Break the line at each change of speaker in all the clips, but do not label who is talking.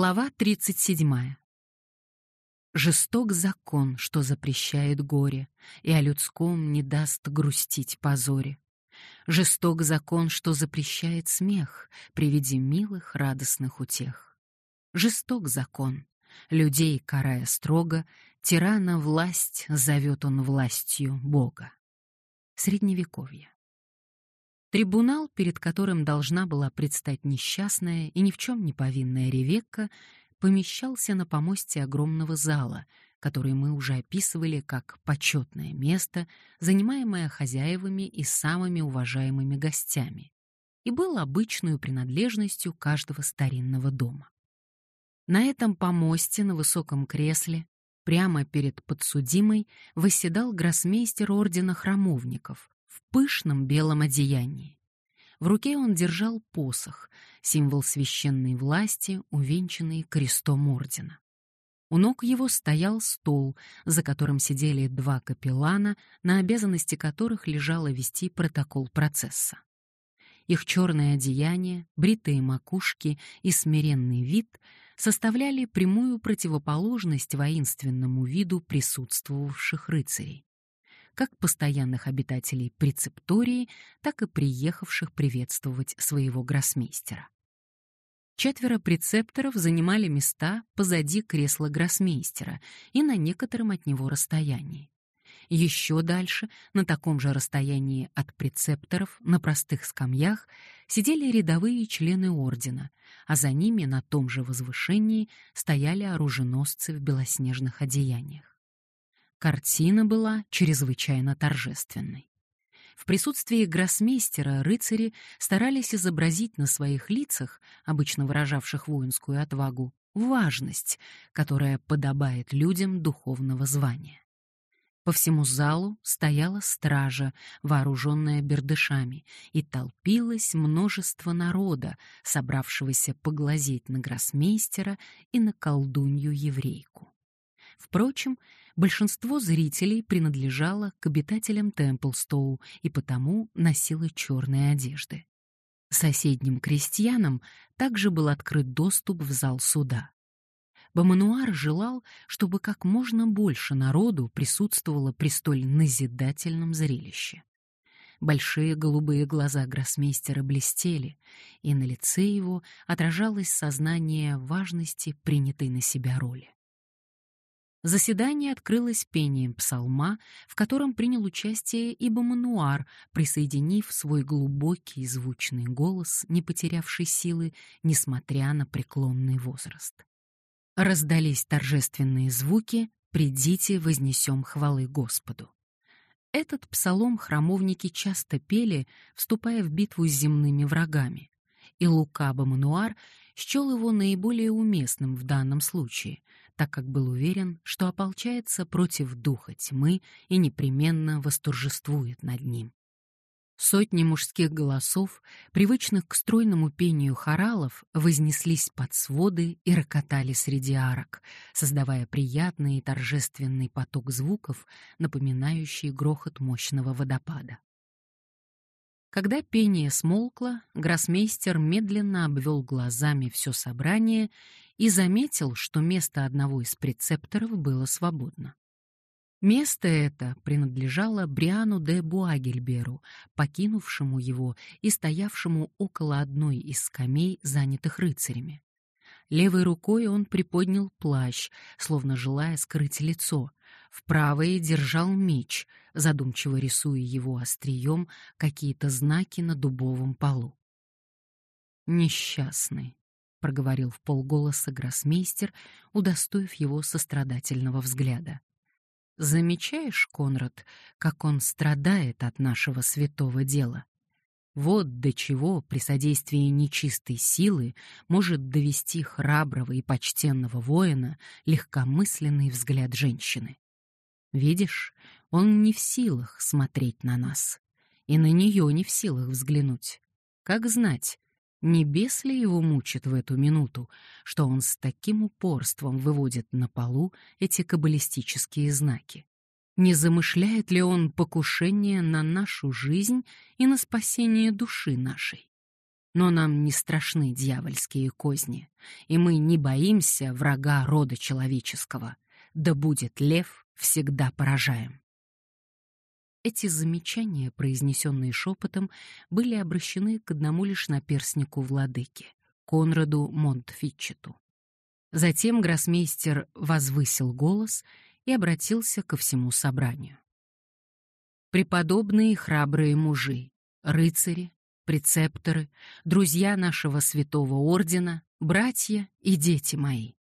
Глава 37. Жесток закон, что запрещает горе, И о людском не даст грустить позоре. Жесток закон, что запрещает смех При виде милых радостных утех. Жесток закон, людей карая строго, Тирана власть зовет он властью Бога. Средневековье. Трибунал, перед которым должна была предстать несчастная и ни в чем не повинная Ревекка, помещался на помосте огромного зала, который мы уже описывали как почетное место, занимаемое хозяевами и самыми уважаемыми гостями, и был обычной принадлежностью каждого старинного дома. На этом помосте на высоком кресле, прямо перед подсудимой, восседал гроссмейстер ордена храмовников в пышном белом одеянии. В руке он держал посох, символ священной власти, увенчанный крестом ордена. У ног его стоял стол, за которым сидели два капеллана, на обязанности которых лежало вести протокол процесса. Их черное одеяние, бритые макушки и смиренный вид составляли прямую противоположность воинственному виду присутствовавших рыцарей как постоянных обитателей прецептории, так и приехавших приветствовать своего гроссмейстера. Четверо прецепторов занимали места позади кресла гроссмейстера и на некотором от него расстоянии. Еще дальше, на таком же расстоянии от прецепторов, на простых скамьях, сидели рядовые члены ордена, а за ними на том же возвышении стояли оруженосцы в белоснежных одеяниях. Картина была чрезвычайно торжественной. В присутствии гроссмейстера рыцари старались изобразить на своих лицах, обычно выражавших воинскую отвагу, важность, которая подобает людям духовного звания. По всему залу стояла стража, вооруженная бердышами, и толпилось множество народа, собравшегося поглазеть на гроссмейстера и на колдунью-еврейку. Впрочем, большинство зрителей принадлежало к обитателям Темплстоу и потому носило черные одежды. Соседним крестьянам также был открыт доступ в зал суда. Бамануар желал, чтобы как можно больше народу присутствовало при столь назидательном зрелище. Большие голубые глаза гроссмейстера блестели, и на лице его отражалось сознание важности принятой на себя роли. Заседание открылось пением псалма, в котором принял участие и Бамануар, присоединив свой глубокий звучный голос, не потерявший силы, несмотря на преклонный возраст. Раздались торжественные звуки «Придите, вознесем хвалы Господу». Этот псалом храмовники часто пели, вступая в битву с земными врагами, и Лука Бамануар счел его наиболее уместным в данном случае, так как был уверен, что ополчается против духа тьмы и непременно восторжествует над ним. Сотни мужских голосов, привычных к стройному пению хоралов, вознеслись под своды и рокотали среди арок, создавая приятный и торжественный поток звуков, напоминающий грохот мощного водопада. Когда пение смолкло, гроссмейстер медленно обвел глазами все собрание и заметил, что место одного из прецепторов было свободно. Место это принадлежало Бриану де Буагельберу, покинувшему его и стоявшему около одной из скамей, занятых рыцарями. Левой рукой он приподнял плащ, словно желая скрыть лицо, в правой держал меч, задумчиво рисуя его острием какие-то знаки на дубовом полу. «Несчастный», — проговорил в полголоса гроссмейстер, удостоив его сострадательного взгляда. «Замечаешь, Конрад, как он страдает от нашего святого дела? Вот до чего при содействии нечистой силы может довести храброго и почтенного воина легкомысленный взгляд женщины. Видишь, он не в силах смотреть на нас, и на нее не в силах взглянуть. Как знать, небес ли его мучит в эту минуту, что он с таким упорством выводит на полу эти каббалистические знаки? Не замышляет ли он покушение на нашу жизнь и на спасение души нашей? Но нам не страшны дьявольские козни, и мы не боимся врага рода человеческого. Да будет лев, всегда поражаем. Эти замечания, произнесенные шепотом, были обращены к одному лишь наперснику владыки, Конраду Монтфитчету. Затем гроссмейстер возвысил голос и обратился ко всему собранию. «Преподобные храбрые мужи, рыцари, прецепторы, друзья нашего святого ордена, братья и дети мои.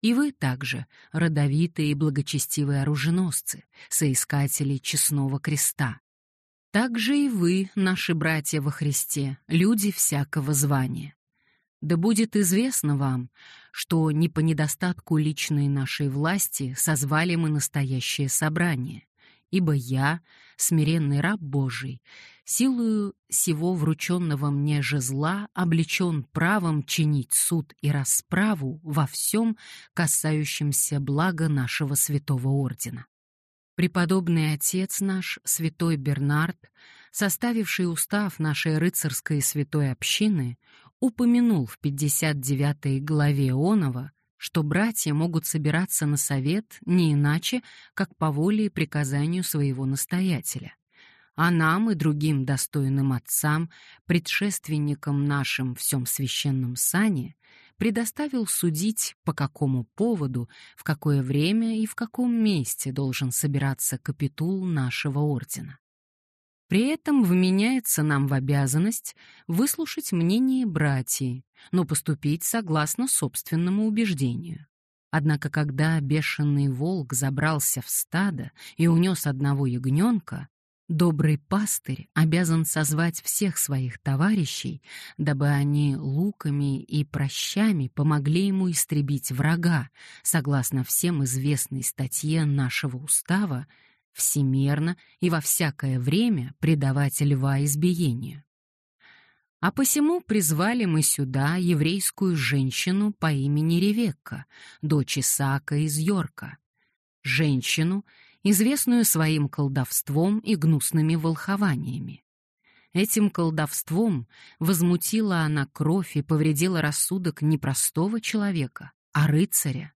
И вы также, родовитые и благочестивые оруженосцы, соискатели честного креста. Также и вы, наши братья во Христе, люди всякого звания. Да будет известно вам, что не по недостатку личной нашей власти созвали мы настоящее собрание, ибо я, смиренный раб Божий, силою сего врученного мне жезла облечен правом чинить суд и расправу во всем, касающемся блага нашего святого ордена. Преподобный отец наш, святой Бернард, составивший устав нашей рыцарской святой общины, упомянул в 59 главе Онова, что братья могут собираться на совет не иначе, как по воле и приказанию своего настоятеля. А нам и другим достойным отцам, предшественникам нашим в всем священном сане, предоставил судить, по какому поводу, в какое время и в каком месте должен собираться капитул нашего ордена. При этом вменяется нам в обязанность выслушать мнение братьев, но поступить согласно собственному убеждению. Однако, когда бешеный волк забрался в стадо и унес одного ягненка, добрый пастырь обязан созвать всех своих товарищей, дабы они луками и прощами помогли ему истребить врага, согласно всем известной статье нашего устава, всемерно и во всякое время предавать льва избиению. А посему призвали мы сюда еврейскую женщину по имени Ревекка, дочь Исаака из Йорка. Женщину, известную своим колдовством и гнусными волхованиями. Этим колдовством возмутила она кровь и повредила рассудок не простого человека, а рыцаря,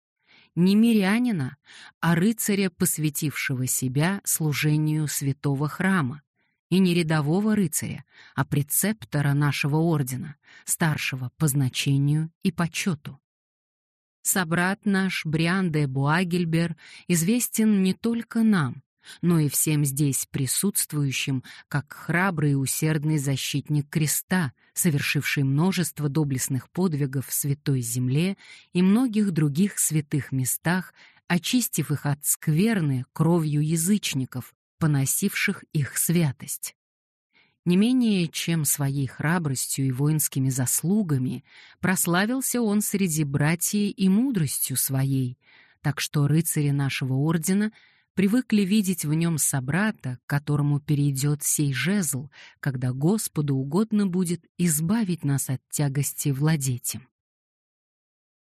не мирянина, а рыцаря, посвятившего себя служению святого храма, и не рядового рыцаря, а прецептора нашего ордена, старшего по значению и почету. Собрат наш Бриан де Буагельбер известен не только нам, но и всем здесь присутствующим, как храбрый и усердный защитник креста, совершивший множество доблестных подвигов в Святой Земле и многих других святых местах, очистив их от скверны кровью язычников, поносивших их святость. Не менее чем своей храбростью и воинскими заслугами прославился он среди братьев и мудростью своей, так что рыцари нашего ордена — привыкли видеть в нем собрата, которому перейдет сей жезл, когда Господу угодно будет избавить нас от тягости владеть им.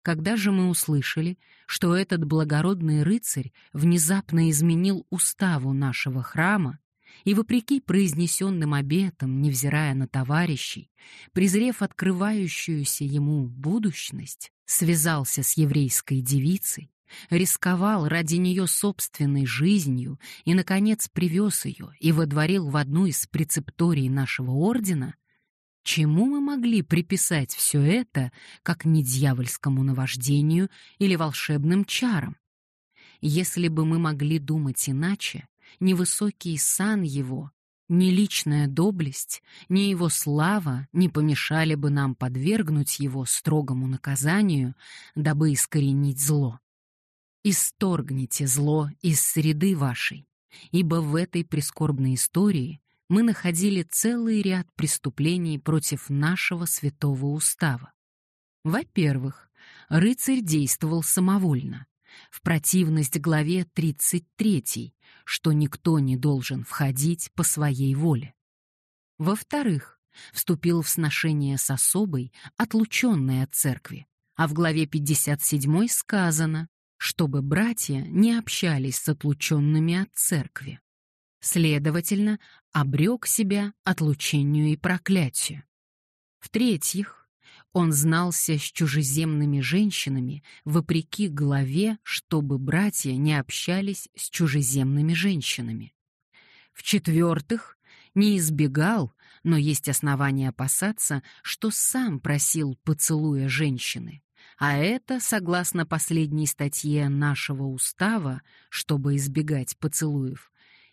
Когда же мы услышали, что этот благородный рыцарь внезапно изменил уставу нашего храма, и, вопреки произнесенным обетам, невзирая на товарищей, презрев открывающуюся ему будущность, связался с еврейской девицей, рисковал ради нее собственной жизнью и, наконец, привез ее и водворил в одну из прецепторий нашего ордена, чему мы могли приписать все это, как не дьявольскому наваждению или волшебным чарам? Если бы мы могли думать иначе, ни высокий сан его, ни личная доблесть, ни его слава не помешали бы нам подвергнуть его строгому наказанию, дабы искоренить зло. Исторгните зло из среды вашей, ибо в этой прискорбной истории мы находили целый ряд преступлений против нашего святого устава. Во-первых, рыцарь действовал самовольно, в противность главе 33, что никто не должен входить по своей воле. Во-вторых, вступил в сношение с особой, отлученной от церкви, а в главе 57 сказано чтобы братья не общались с отлученными от церкви. Следовательно, обрек себя отлучению и проклятию. В-третьих, он знался с чужеземными женщинами, вопреки главе, чтобы братья не общались с чужеземными женщинами. В-четвертых, не избегал, но есть основания опасаться, что сам просил поцелуя женщины. А это, согласно последней статье нашего устава, чтобы избегать поцелуев,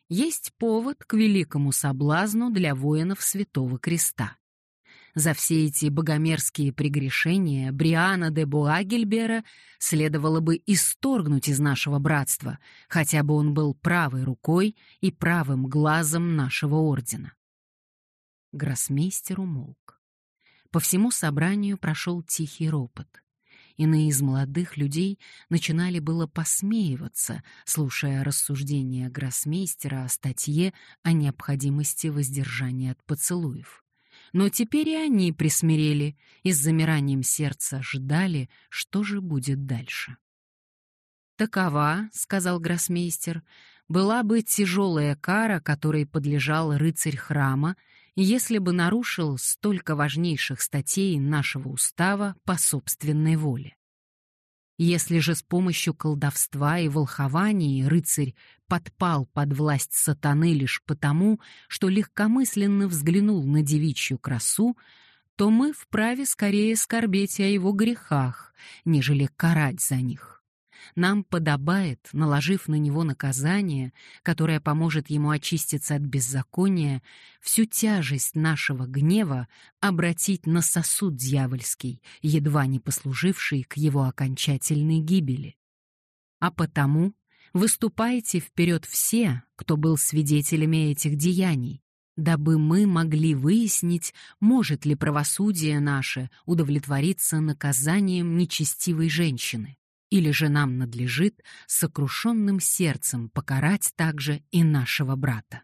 есть повод к великому соблазну для воинов Святого Креста. За все эти богомерзкие прегрешения Бриана де Буагельбера следовало бы исторгнуть из нашего братства, хотя бы он был правой рукой и правым глазом нашего ордена. Гроссмейстер умолк. По всему собранию прошел тихий ропот. Иные из молодых людей начинали было посмеиваться, слушая рассуждения гроссмейстера о статье о необходимости воздержания от поцелуев. Но теперь и они присмирели и с замиранием сердца ждали, что же будет дальше. «Такова, — сказал гроссмейстер, — была бы тяжелая кара, которой подлежал рыцарь храма, если бы нарушил столько важнейших статей нашего устава по собственной воле. Если же с помощью колдовства и волхований рыцарь подпал под власть сатаны лишь потому, что легкомысленно взглянул на девичью красу, то мы вправе скорее скорбеть о его грехах, нежели карать за них. Нам подобает, наложив на него наказание, которое поможет ему очиститься от беззакония, всю тяжесть нашего гнева обратить на сосуд дьявольский, едва не послуживший к его окончательной гибели. А потому выступайте вперед все, кто был свидетелями этих деяний, дабы мы могли выяснить, может ли правосудие наше удовлетвориться наказанием нечестивой женщины. Или же нам надлежит сокрушенным сердцем покарать также и нашего брата.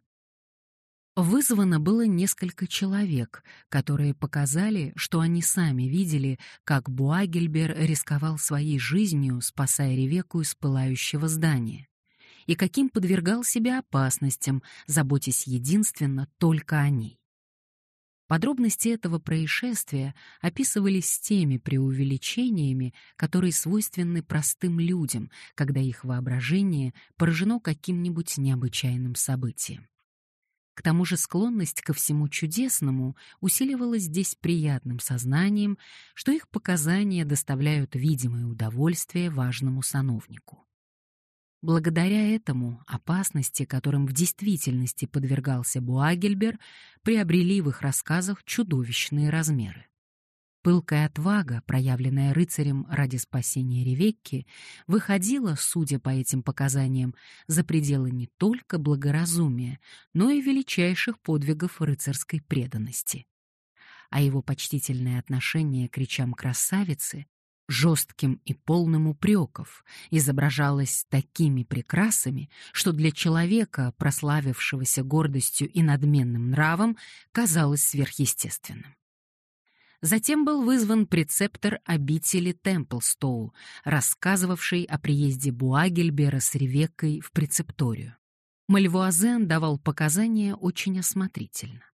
Вызвано было несколько человек, которые показали, что они сами видели, как Буагельбер рисковал своей жизнью, спасая Ревеку из пылающего здания, и каким подвергал себя опасностям, заботясь единственно только о ней. Подробности этого происшествия описывались с теми преувеличениями, которые свойственны простым людям, когда их воображение поражено каким-нибудь необычайным событием. К тому же склонность ко всему чудесному усиливалась здесь приятным сознанием, что их показания доставляют видимое удовольствие важному сановнику. Благодаря этому опасности, которым в действительности подвергался Буагельбер, приобрели в их рассказах чудовищные размеры. Пылкая отвага, проявленная рыцарем ради спасения Ревекки, выходила, судя по этим показаниям, за пределы не только благоразумия, но и величайших подвигов рыцарской преданности. А его почтительное отношение к речам красавицы жестким и полным упреков, изображалось такими прекрасами, что для человека, прославившегося гордостью и надменным нравом, казалось сверхъестественным. Затем был вызван прецептор обители Темплстоу, рассказывавший о приезде Буагельбера с Ревеккой в прецепторию. Мальвуазен давал показания очень осмотрительно.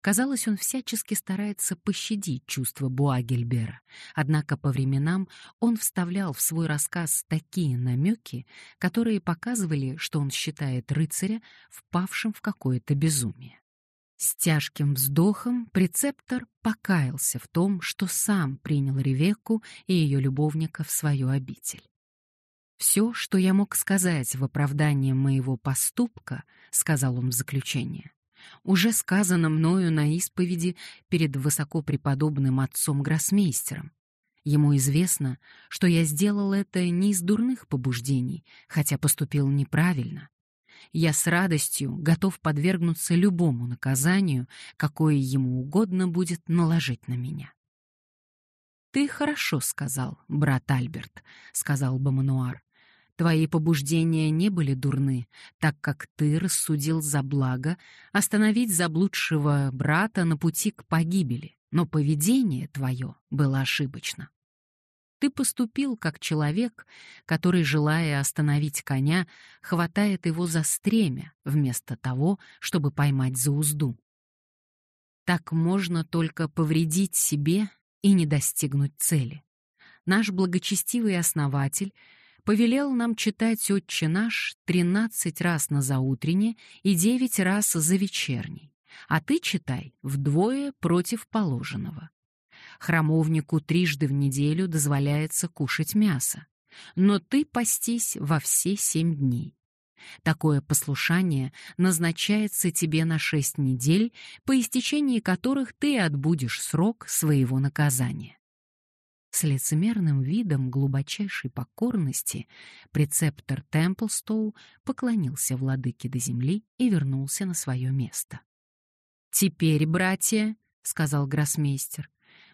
Казалось, он всячески старается пощадить чувства Буагельбера, однако по временам он вставлял в свой рассказ такие намеки, которые показывали, что он считает рыцаря впавшим в какое-то безумие. С тяжким вздохом прецептор покаялся в том, что сам принял Ревекку и ее любовника в свою обитель. «Все, что я мог сказать в оправдании моего поступка», — сказал он в заключение, уже сказано мною на исповеди перед высокопреподобным отцом-гроссмейстером. Ему известно, что я сделал это не из дурных побуждений, хотя поступил неправильно. Я с радостью готов подвергнуться любому наказанию, какое ему угодно будет наложить на меня. «Ты хорошо сказал, брат Альберт», — сказал Бамануар. Твои побуждения не были дурны, так как ты рассудил за благо остановить заблудшего брата на пути к погибели, но поведение твое было ошибочно. Ты поступил как человек, который, желая остановить коня, хватает его за стремя, вместо того, чтобы поймать за узду. Так можно только повредить себе и не достигнуть цели. Наш благочестивый основатель повелел нам читать «Отче наш» тринадцать раз на заутренне и девять раз за вечерней, а ты читай вдвое против положенного. Храмовнику трижды в неделю дозволяется кушать мясо, но ты постись во все семь дней. Такое послушание назначается тебе на шесть недель, по истечении которых ты отбудешь срок своего наказания. С лицемерным видом глубочайшей покорности прецептор Темплстоу поклонился владыке до земли и вернулся на свое место. «Теперь, братья», — сказал гроссмейстер,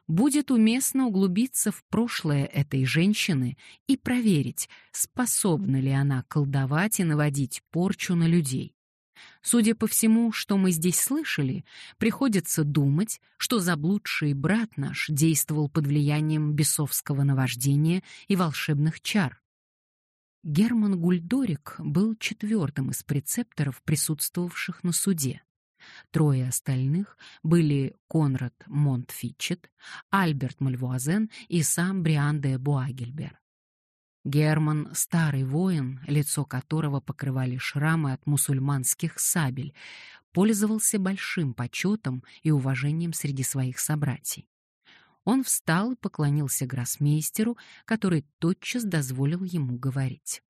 будет уместно углубиться в прошлое этой женщины и проверить, способна ли она колдовать и наводить порчу на людей. Судя по всему, что мы здесь слышали, приходится думать, что заблудший брат наш действовал под влиянием бесовского наваждения и волшебных чар. Герман Гульдорик был четвертым из прецепторов, присутствовавших на суде. Трое остальных были Конрад Монтфитчет, Альберт Мальвуазен и сам Бриан де Буагельбер. Герман — старый воин, лицо которого покрывали шрамы от мусульманских сабель, пользовался большим почетом и уважением среди своих собратьей. Он встал и поклонился гроссмейстеру, который тотчас дозволил ему говорить.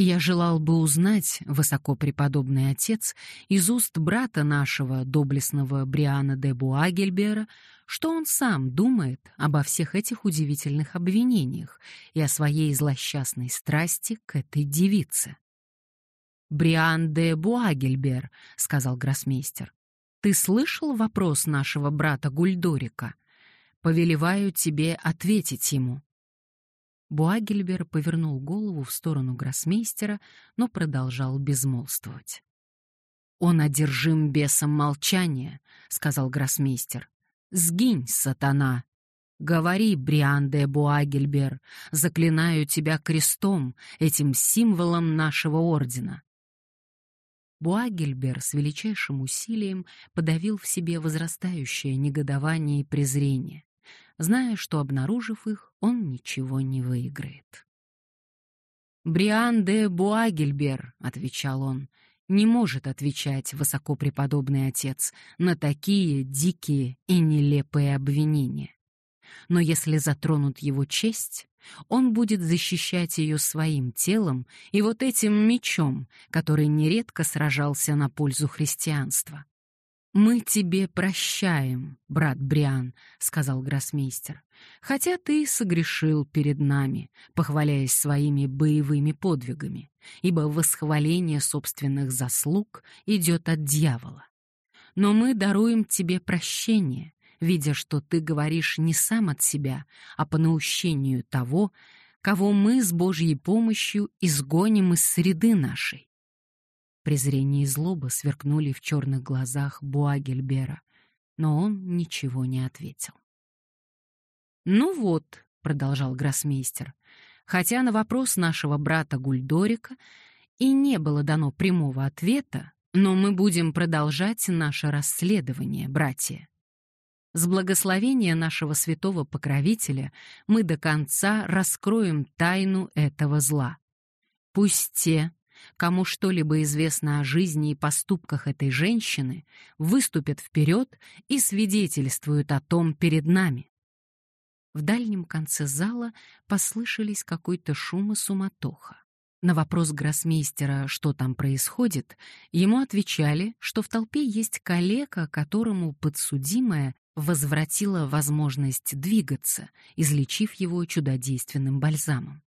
Я желал бы узнать, высокопреподобный отец, из уст брата нашего, доблестного Бриана де Буагельбера, что он сам думает обо всех этих удивительных обвинениях и о своей злосчастной страсти к этой девице. «Бриан де Буагельбер», — сказал гроссмейстер, — «ты слышал вопрос нашего брата Гульдорика? Повелеваю тебе ответить ему». Буагельбер повернул голову в сторону гроссмейстера, но продолжал безмолвствовать. «Он одержим бесом молчания», — сказал гроссмейстер. «Сгинь, сатана!» «Говори, Бриан де Буагельбер, заклинаю тебя крестом, этим символом нашего ордена». Буагельбер с величайшим усилием подавил в себе возрастающее негодование и презрение зная, что, обнаружив их, он ничего не выиграет. «Бриан де Буагельбер», — отвечал он, — «не может отвечать высокопреподобный отец на такие дикие и нелепые обвинения. Но если затронут его честь, он будет защищать ее своим телом и вот этим мечом, который нередко сражался на пользу христианства. «Мы тебе прощаем, брат Бриан», — сказал гроссмейстер, «хотя ты согрешил перед нами, похваляясь своими боевыми подвигами, ибо восхваление собственных заслуг идет от дьявола. Но мы даруем тебе прощение, видя, что ты говоришь не сам от себя, а по наущению того, кого мы с Божьей помощью изгоним из среды нашей. Презрение и злоба сверкнули в черных глазах Буагельбера, но он ничего не ответил. «Ну вот», — продолжал гроссмейстер, хотя на вопрос нашего брата Гульдорика и не было дано прямого ответа, но мы будем продолжать наше расследование, братья. С благословения нашего святого покровителя мы до конца раскроем тайну этого зла. Пусть те, кому что-либо известно о жизни и поступках этой женщины, выступят вперед и свидетельствуют о том перед нами. В дальнем конце зала послышались какой-то шум и суматоха. На вопрос гроссмейстера, что там происходит, ему отвечали, что в толпе есть калека, которому подсудимая возвратила возможность двигаться, излечив его чудодейственным бальзамом.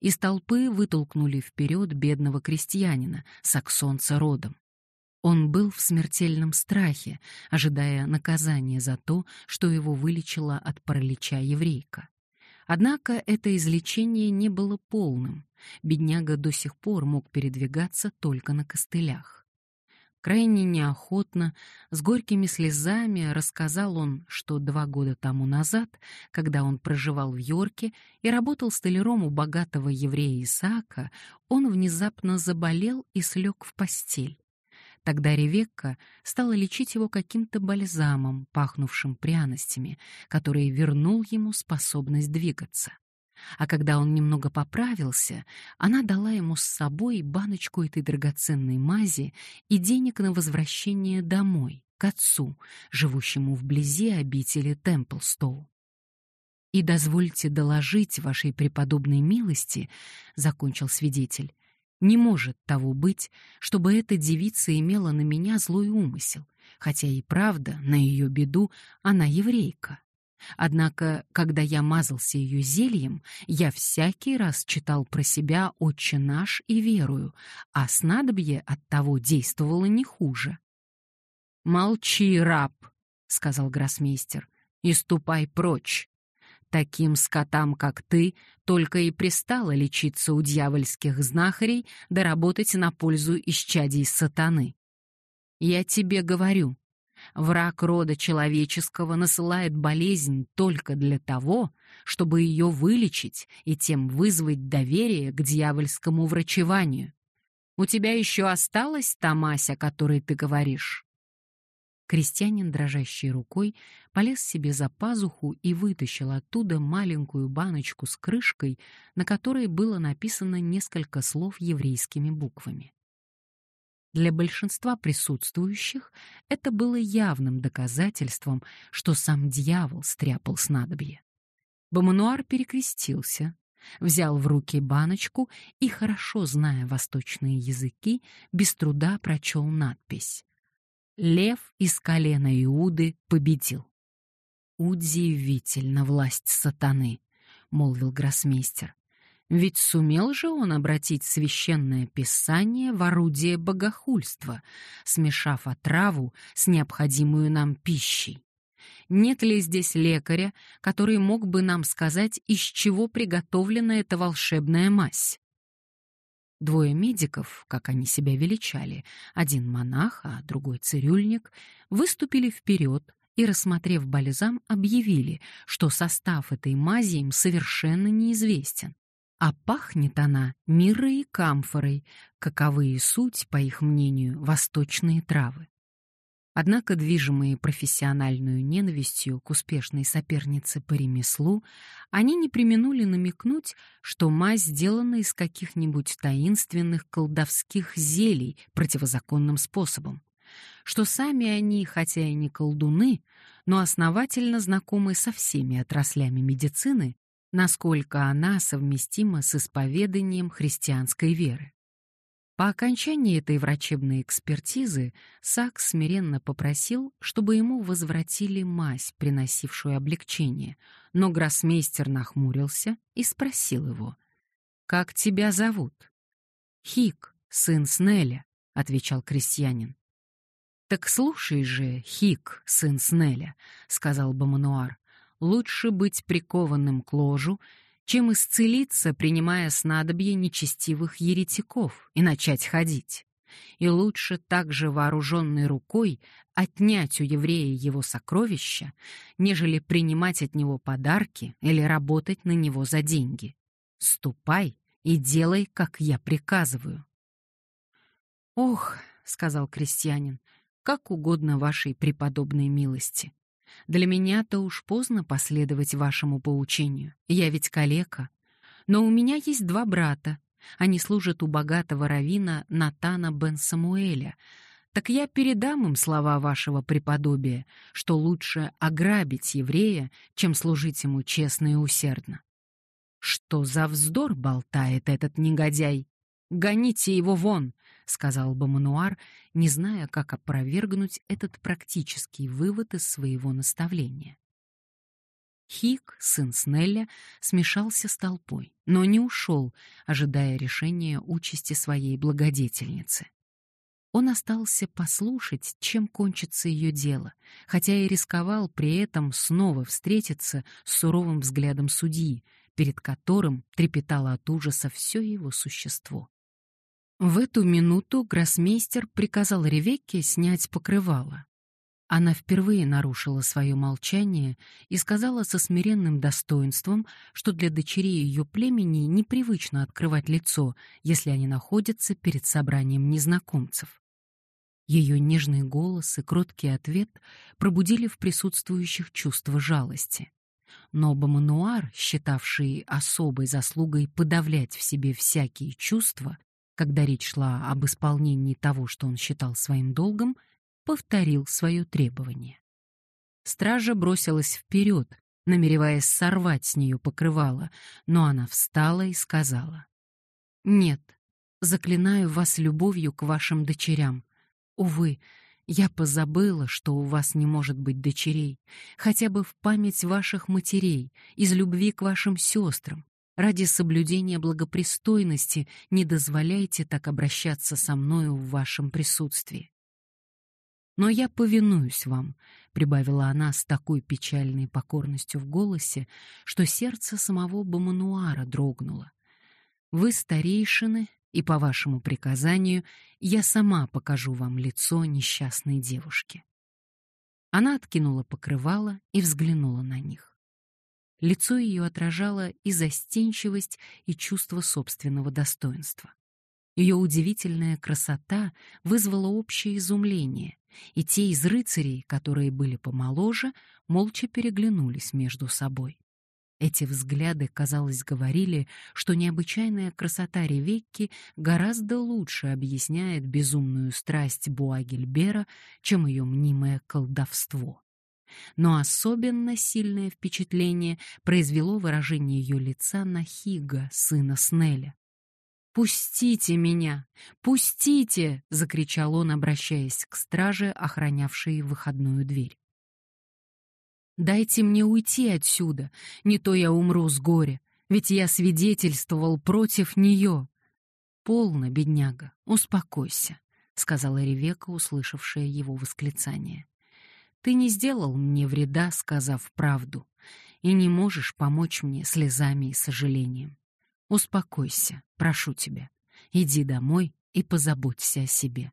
Из толпы вытолкнули вперед бедного крестьянина, саксонца родом. Он был в смертельном страхе, ожидая наказания за то, что его вылечила от паралича еврейка. Однако это излечение не было полным. Бедняга до сих пор мог передвигаться только на костылях. Крайне неохотно, с горькими слезами рассказал он, что два года тому назад, когда он проживал в Йорке и работал столяром у богатого еврея Исаака, он внезапно заболел и слег в постель. Тогда Ревекка стала лечить его каким-то бальзамом, пахнувшим пряностями, который вернул ему способность двигаться. А когда он немного поправился, она дала ему с собой баночку этой драгоценной мази и денег на возвращение домой, к отцу, живущему вблизи обители Темплстоу. «И дозвольте доложить вашей преподобной милости», — закончил свидетель, «не может того быть, чтобы эта девица имела на меня злой умысел, хотя и правда, на ее беду, она еврейка. Однако, когда я мазался ее зельем, я всякий раз читал про себя «Отче наш» и верую, а снадобье от того действовало не хуже. «Молчи, раб», — сказал гроссмейстер, — «и ступай прочь. Таким скотам, как ты, только и пристало лечиться у дьявольских знахарей да работать на пользу исчадий сатаны. Я тебе говорю, враг рода человеческого насылает болезнь только для того, чтобы ее вылечить и тем вызвать доверие к дьявольскому врачеванию. У тебя еще осталась та мазь, о которой ты говоришь? Крестьянин, дрожащей рукой, полез себе за пазуху и вытащил оттуда маленькую баночку с крышкой, на которой было написано несколько слов еврейскими буквами. Для большинства присутствующих это было явным доказательством, что сам дьявол стряпал снадобье. Бомануар перекрестился, взял в руки баночку и, хорошо зная восточные языки, без труда прочел надпись Лев из колена Иуды победил. «Удивительно власть сатаны», — молвил гроссмейстер. «Ведь сумел же он обратить священное писание в орудие богохульства, смешав отраву с необходимую нам пищей. Нет ли здесь лекаря, который мог бы нам сказать, из чего приготовлена эта волшебная мазь? Двое медиков, как они себя величали, один монах, а другой цирюльник, выступили вперед и, рассмотрев бальзам, объявили, что состав этой мази им совершенно неизвестен. А пахнет она мирой и камфорой, каковы и суть, по их мнению, восточные травы. Однако, движимые профессиональную ненавистью к успешной сопернице по ремеслу, они не применули намекнуть, что мазь сделана из каких-нибудь таинственных колдовских зелий противозаконным способом, что сами они, хотя и не колдуны, но основательно знакомы со всеми отраслями медицины, насколько она совместима с исповеданием христианской веры. По окончании этой врачебной экспертизы Сакс смиренно попросил, чтобы ему возвратили мазь, приносившую облегчение, но гроссмейстер нахмурился и спросил его, «Как тебя зовут?» «Хик, сын Снеля», — отвечал крестьянин. «Так слушай же, Хик, сын Снеля», — сказал Бамануар, «лучше быть прикованным к ложу, чем исцелиться, принимая снадобье нечестивых еретиков и начать ходить. И лучше также вооруженной рукой отнять у еврея его сокровища, нежели принимать от него подарки или работать на него за деньги. Ступай и делай, как я приказываю. «Ох», — сказал крестьянин, — «как угодно вашей преподобной милости. Для меня-то уж поздно последовать вашему поучению. Я ведь калека. Но у меня есть два брата. Они служат у богатого равина Натана бен Самуэля. Так я передам им слова вашего преподобия, что лучше ограбить еврея, чем служить ему честно и усердно. Что за вздор болтает этот негодяй? Гоните его вон, сказал Бамануар, не зная, как опровергнуть этот практический вывод из своего наставления. Хик, сын Снелля, смешался с толпой, но не ушел, ожидая решения участи своей благодетельницы. Он остался послушать, чем кончится ее дело, хотя и рисковал при этом снова встретиться с суровым взглядом судьи, перед которым трепетало от ужаса все его существо. В эту минуту гроссмейстер приказал Ревекке снять покрывало. Она впервые нарушила свое молчание и сказала со смиренным достоинством, что для дочерей ее племени непривычно открывать лицо, если они находятся перед собранием незнакомцев. Ее нежный голос и кроткий ответ пробудили в присутствующих чувство жалости. Но Бамануар, считавший особой заслугой подавлять в себе всякие чувства, когда речь шла об исполнении того, что он считал своим долгом, повторил свое требование. Стража бросилась вперед, намереваясь сорвать с нее покрывало, но она встала и сказала. «Нет, заклинаю вас любовью к вашим дочерям. Увы, я позабыла, что у вас не может быть дочерей, хотя бы в память ваших матерей, из любви к вашим сестрам. Ради соблюдения благопристойности не дозволяйте так обращаться со мною в вашем присутствии. Но я повинуюсь вам, прибавила она с такой печальной покорностью в голосе, что сердце самого Бамануара дрогнуло. Вы старейшины, и по вашему приказанию я сама покажу вам лицо несчастной девушки. Она откинула покрывало и взглянула на них. Лицо ее отражало и застенчивость, и чувство собственного достоинства. Ее удивительная красота вызвала общее изумление, и те из рыцарей, которые были помоложе, молча переглянулись между собой. Эти взгляды, казалось, говорили, что необычайная красота Ревекки гораздо лучше объясняет безумную страсть Буагельбера, чем ее мнимое колдовство. Но особенно сильное впечатление произвело выражение ее лица на Хига, сына Снеля. «Пустите меня! Пустите!» — закричал он, обращаясь к страже, охранявшей выходную дверь. Дайте мне уйти отсюда, не то я умру с горя, ведь я свидетельствовал против нее. Полно, бедняга, успокойся, сказала Ревека, услышавшая его восклицание. Ты не сделал мне вреда, сказав правду, и не можешь помочь мне слезами и сожалением. Успокойся, прошу тебя. Иди домой и позаботься о себе.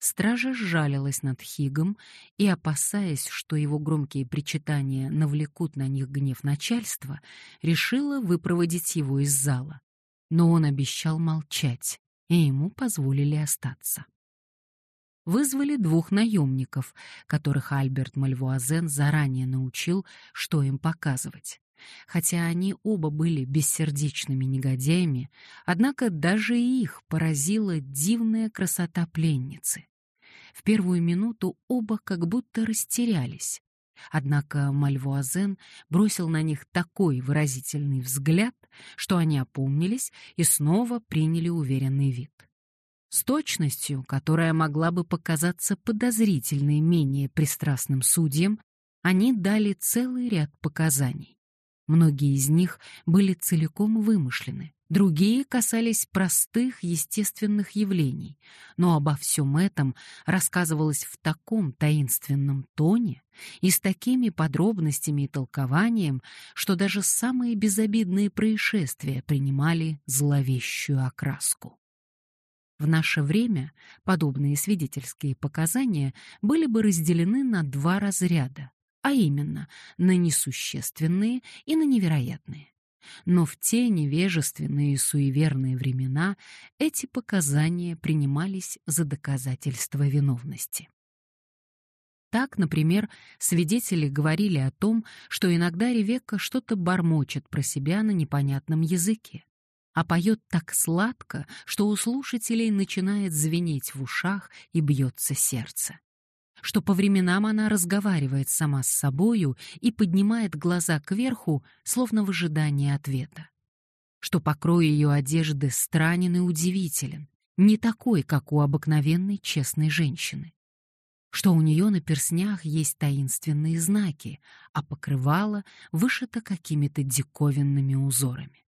Стража сжалилась над Хигом и, опасаясь, что его громкие причитания навлекут на них гнев начальства, решила выпроводить его из зала. Но он обещал молчать, и ему позволили остаться. Вызвали двух наемников, которых Альберт Мальвуазен заранее научил, что им показывать. Хотя они оба были бессердечными негодяями, однако даже их поразила дивная красота пленницы. В первую минуту оба как будто растерялись. Однако Мальвуазен бросил на них такой выразительный взгляд, что они опомнились и снова приняли уверенный вид. С точностью, которая могла бы показаться подозрительной менее пристрастным судьям, они дали целый ряд показаний. Многие из них были целиком вымышлены, другие касались простых естественных явлений, но обо всем этом рассказывалось в таком таинственном тоне и с такими подробностями и толкованием, что даже самые безобидные происшествия принимали зловещую окраску. В наше время подобные свидетельские показания были бы разделены на два разряда а именно на несущественные и на невероятные. Но в те невежественные и суеверные времена эти показания принимались за доказательство виновности. Так, например, свидетели говорили о том, что иногда Ревекка что-то бормочет про себя на непонятном языке, а поет так сладко, что у слушателей начинает звенеть в ушах и бьется сердце что по временам она разговаривает сама с собою и поднимает глаза кверху, словно в ожидании ответа. Что покрой ее одежды странен и удивителен, не такой, как у обыкновенной честной женщины. Что у нее на перснях есть таинственные знаки, а покрывало вышито какими-то диковинными узорами.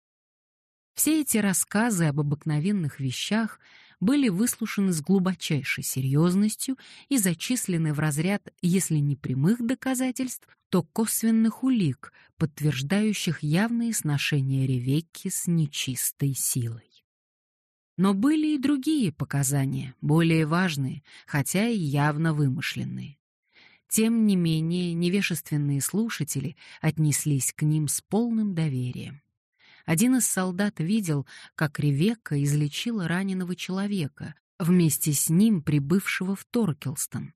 Все эти рассказы об обыкновенных вещах были выслушаны с глубочайшей серьезностью и зачислены в разряд, если не прямых доказательств, то косвенных улик, подтверждающих явные сношения Ревекки с нечистой силой. Но были и другие показания, более важные, хотя и явно вымышленные. Тем не менее, невежественные слушатели отнеслись к ним с полным доверием. Один из солдат видел, как Ревекка излечила раненого человека, вместе с ним прибывшего в Торкелстон.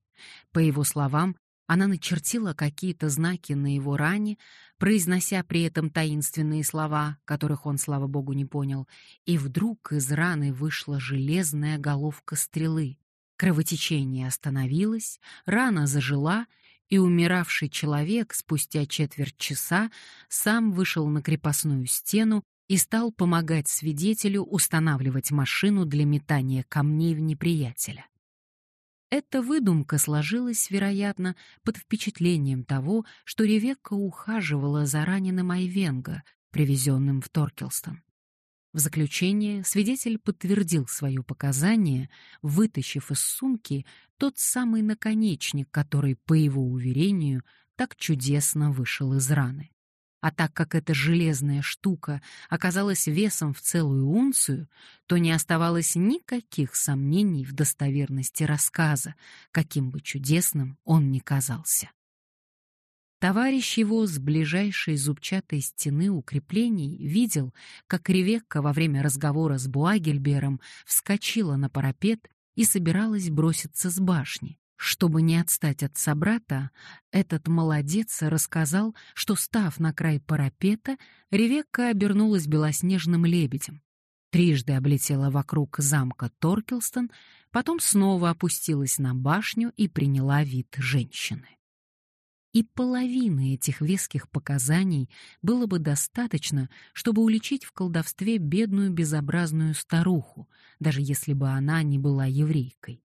По его словам, она начертила какие-то знаки на его ране, произнося при этом таинственные слова, которых он, слава богу, не понял, и вдруг из раны вышла железная головка стрелы. Кровотечение остановилось, рана зажила, и умиравший человек спустя четверть часа сам вышел на крепостную стену и стал помогать свидетелю устанавливать машину для метания камней в неприятеля. Эта выдумка сложилась, вероятно, под впечатлением того, что Ревекка ухаживала за раненым Айвенго, привезенным в Торкелстон. В заключение свидетель подтвердил свое показание, вытащив из сумки тот самый наконечник, который, по его уверению, так чудесно вышел из раны. А так как эта железная штука оказалась весом в целую унцию, то не оставалось никаких сомнений в достоверности рассказа, каким бы чудесным он ни казался. Товарищ его с ближайшей зубчатой стены укреплений видел, как Ревекка во время разговора с Буагельбером вскочила на парапет и собиралась броситься с башни. Чтобы не отстать от собрата, этот молодец рассказал, что, став на край парапета, Ревекка обернулась белоснежным лебедем. Трижды облетела вокруг замка Торкелстон, потом снова опустилась на башню и приняла вид женщины. И половины этих веских показаний было бы достаточно, чтобы уличить в колдовстве бедную безобразную старуху, даже если бы она не была еврейкой.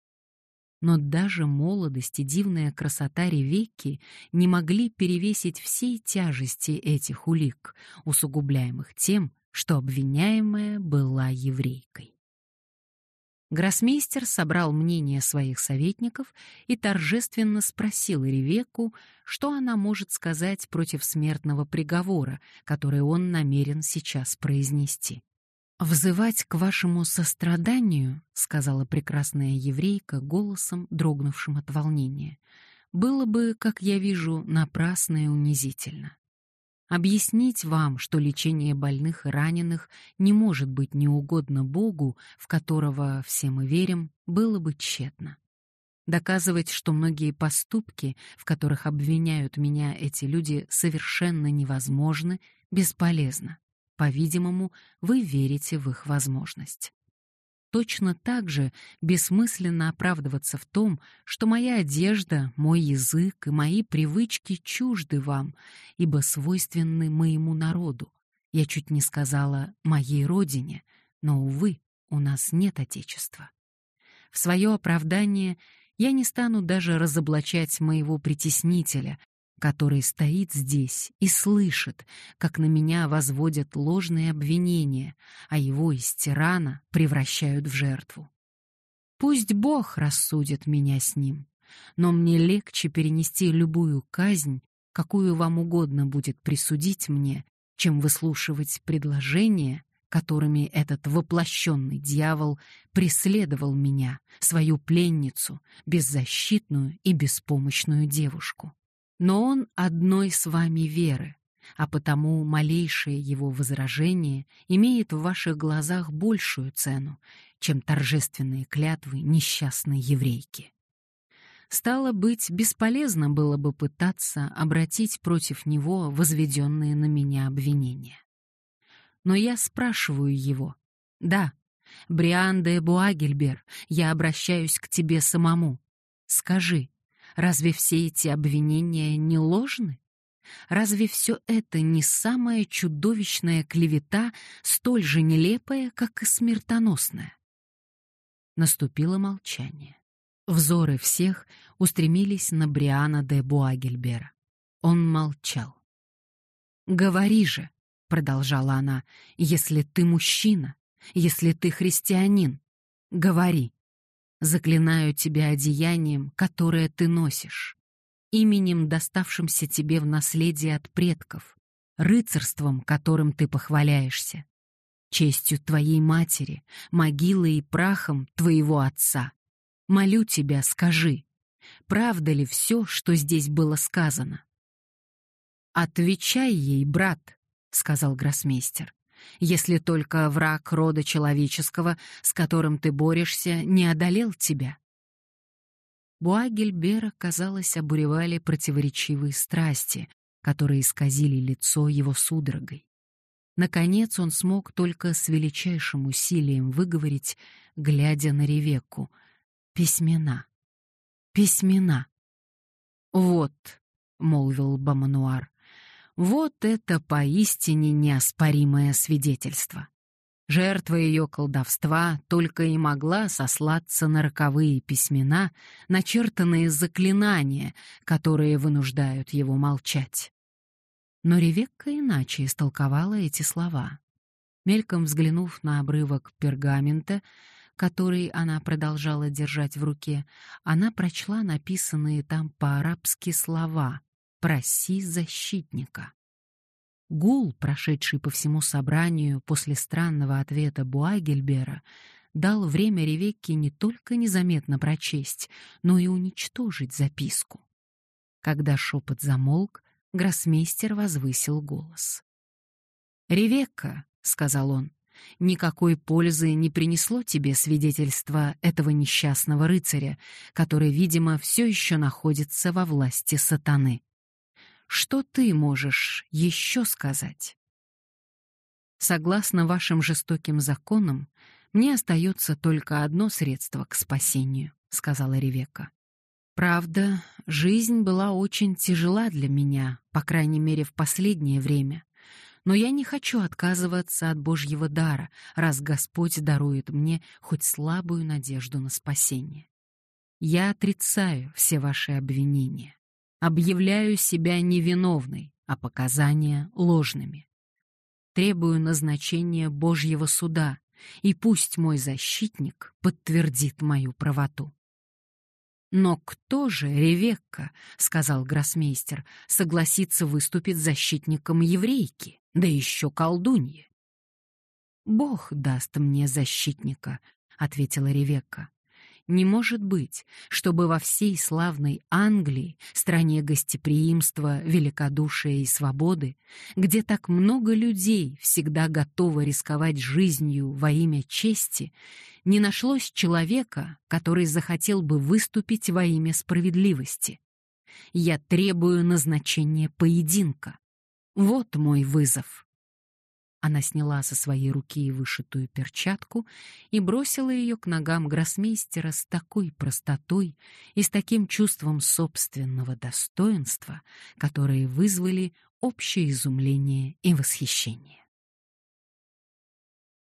Но даже молодость и дивная красота Ревекки не могли перевесить всей тяжести этих улик, усугубляемых тем, что обвиняемая была еврейкой. Гроссмейстер собрал мнение своих советников и торжественно спросил Ревекку, что она может сказать против смертного приговора, который он намерен сейчас произнести. «Взывать к вашему состраданию», — сказала прекрасная еврейка голосом, дрогнувшим от волнения, «было бы, как я вижу, напрасно и унизительно. Объяснить вам, что лечение больных и раненых не может быть неугодно Богу, в которого все мы верим, было бы тщетно. Доказывать, что многие поступки, в которых обвиняют меня эти люди, совершенно невозможны, бесполезно. По-видимому, вы верите в их возможность. Точно так же бессмысленно оправдываться в том, что моя одежда, мой язык и мои привычки чужды вам, ибо свойственны моему народу. Я чуть не сказала «моей родине», но, увы, у нас нет Отечества. В свое оправдание я не стану даже разоблачать моего притеснителя, который стоит здесь и слышит, как на меня возводят ложные обвинения, а его из тирана превращают в жертву. Пусть Бог рассудит меня с ним, но мне легче перенести любую казнь, какую вам угодно будет присудить мне, чем выслушивать предложения, которыми этот воплощенный дьявол преследовал меня, свою пленницу, беззащитную и беспомощную девушку. Но он одной с вами веры, а потому малейшее его возражение имеет в ваших глазах большую цену, чем торжественные клятвы несчастной еврейки. Стало быть, бесполезно было бы пытаться обратить против него возведенные на меня обвинения. Но я спрашиваю его, да, Бриан де Буагельбер, я обращаюсь к тебе самому. Скажи, Разве все эти обвинения не ложны? Разве все это не самая чудовищная клевета, столь же нелепая, как и смертоносная? Наступило молчание. Взоры всех устремились на Бриана де Буагельбера. Он молчал. «Говори же», — продолжала она, — «если ты мужчина, если ты христианин, говори». Заклинаю тебя одеянием, которое ты носишь, именем, доставшимся тебе в наследие от предков, рыцарством, которым ты похваляешься, честью твоей матери, могилой и прахом твоего отца. Молю тебя, скажи, правда ли все, что здесь было сказано? «Отвечай ей, брат», — сказал гроссмейстер. Если только враг рода человеческого, с которым ты борешься, не одолел тебя. Буагельбера, казалось, обуревали противоречивые страсти, которые исказили лицо его судорогой. Наконец он смог только с величайшим усилием выговорить, глядя на Ревекку, «Письмена! Письмена!» «Вот», — молвил Бамануар, — «вот это поистине неоспоримое свидетельство. Жертва ее колдовства только и могла сослаться на роковые письмена, начертанные заклинания, которые вынуждают его молчать. Но Ревекка иначе истолковала эти слова. Мельком взглянув на обрывок пергамента, который она продолжала держать в руке, она прочла написанные там по-арабски слова «Проси защитника». Гул, прошедший по всему собранию после странного ответа Буагельбера, дал время Ревекке не только незаметно прочесть, но и уничтожить записку. Когда шепот замолк, гроссмейстер возвысил голос. «Ревекка», — сказал он, — «никакой пользы не принесло тебе свидетельство этого несчастного рыцаря, который, видимо, все еще находится во власти сатаны». Что ты можешь еще сказать? Согласно вашим жестоким законам, мне остается только одно средство к спасению, сказала Ревекка. Правда, жизнь была очень тяжела для меня, по крайней мере, в последнее время. Но я не хочу отказываться от Божьего дара, раз Господь дарует мне хоть слабую надежду на спасение. Я отрицаю все ваши обвинения. Объявляю себя невиновной, а показания — ложными. Требую назначения Божьего суда, и пусть мой защитник подтвердит мою правоту. «Но кто же, Ревекка, — сказал гроссмейстер, — согласится выступить защитником еврейки, да еще колдуньи?» «Бог даст мне защитника», — ответила Ревекка. Не может быть, чтобы во всей славной Англии, стране гостеприимства, великодушия и свободы, где так много людей всегда готовы рисковать жизнью во имя чести, не нашлось человека, который захотел бы выступить во имя справедливости. Я требую назначения поединка. Вот мой вызов. Она сняла со своей руки вышитую перчатку и бросила ее к ногам гроссмейстера с такой простотой и с таким чувством собственного достоинства, которые вызвали общее изумление и восхищение.